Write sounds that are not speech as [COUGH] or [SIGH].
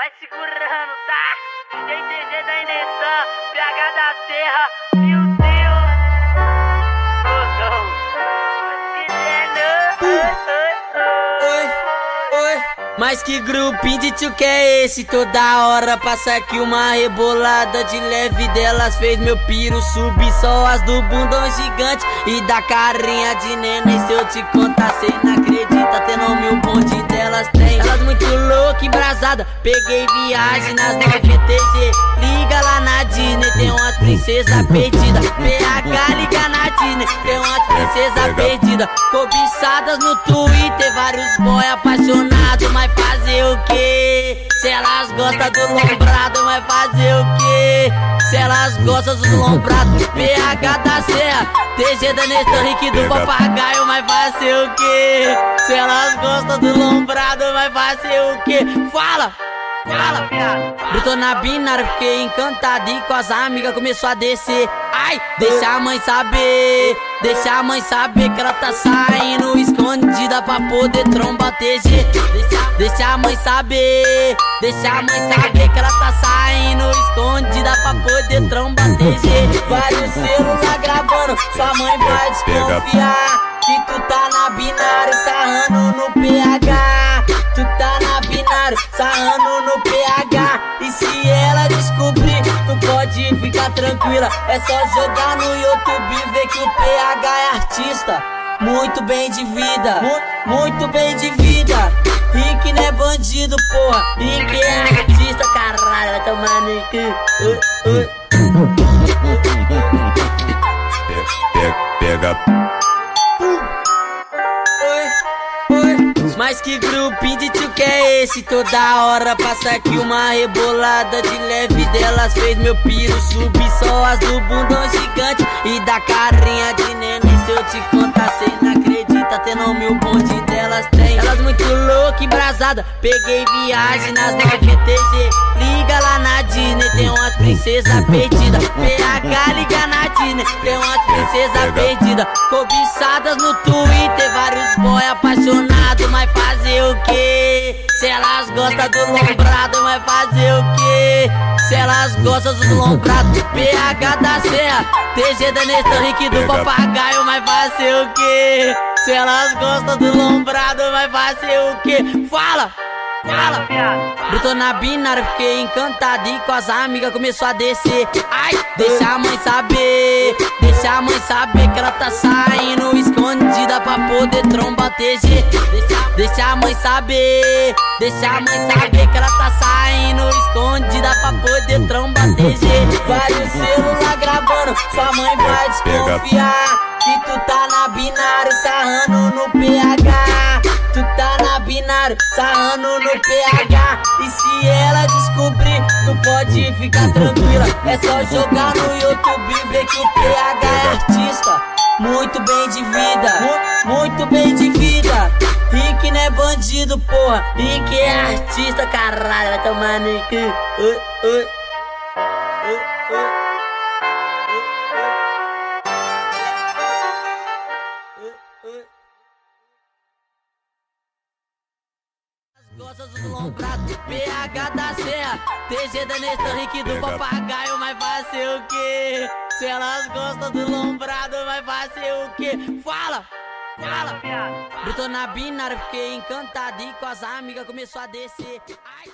Vai segurando, tá? DTG da Inessan, PH da Serra, meu Deus. Mas que grupinho de tio que é esse? Toda hora passa aqui uma rebolada de leve delas Fez meu piro subir só as do bundão gigante E da carinha de neném Se eu te contar cê não acredita Peguei viagem nas 9TG Liga lá na Disney Tem umas princesa perdida. PH liga na Disney Tem umas princesa perdida. Cobiçadas no Twitter Vários boy apaixonados Mas fazer o que? Se elas gostam do lombrado, vai fazer o que? Se elas gostam do lombrado, PH da Serra, TG da Nestor Rick do papagaio, vai fazer o que? Se elas gostam do lombrado, vai fazer o que? Fala! Fala! Brutou na binária, fiquei encantado e com as amigas começou a descer. Ai, deixa a mãe saber, deixa a mãe saber que ela tá saindo escondida pra poder trombar TG. Deixa, deixa a mãe saber, deixa a mãe saber que ela tá saindo escondida pra poder trombar TG. Vários celular gravando, sua mãe vai desconfiar que tu tá na binária sarrando no PH. Binária sarrando no PH. E se ela descobrir, tu pode ficar tranquila. É só jogar no YouTube e ver que o PH é artista. Muito bem de vida, mu muito bem de vida. Rick não é bandido, porra. Rick é artista, caralho. Vai tomar no cu. Uh, uh. [LAUGHS] Pega, Que grupinho de tio que é esse? Toda hora passa aqui uma rebolada de leve delas Fez meu piro subir só as do bundão gigante E da carinha de neném Se eu te contar cê não acredita Tendo mil bonde delas Elas muito louca, embrasada. Peguei viagem nas 9TG Liga lá na Disney Tem umas princesa perdida. PH liga na Disney Tem umas princesa perdida. Cobiçadas no Twitter Vários boy apaixonados Mas fazer o que? Se elas gostam do lombrado Vai fazer o que? Se elas gostam do lombrado PH da Serra. TG da Nestor Rick do papagaio Vai fazer o que? Se elas gostam do lombrado Vai fazer o que? Fala! Fala! Brutou na binária, fiquei encantado e com as amigas começou a descer. Ai, deixa a mãe saber, deixa a mãe saber que ela tá saindo escondida pra poder trombar TG. Deixa, deixa a mãe saber, deixa a mãe saber que ela tá saindo escondida pra poder trombar TG. Vários celular gravando, sua mãe vai desconfiar que tu tá na binária sarrando no PH. Tu tá na binária, sarrando no PH. E se ela descobrir, tu pode ficar tranquila. É só jogar no YouTube e ver que o PH é artista. Muito bem de vida, mu muito bem de vida. Rick não é bandido, porra. Rick é artista, caralho. Vai tomar no cu. Uh, uh. Uh, uh. Gostas do lombrado, PH da Serra, TG da Nestor Rick do papagaio, vai fazer o que? Se elas gostam do lombrado, vai fazer o que? Fala! Fala! Brutou na binária, fiquei encantado e com as amigas começou a descer. Ai.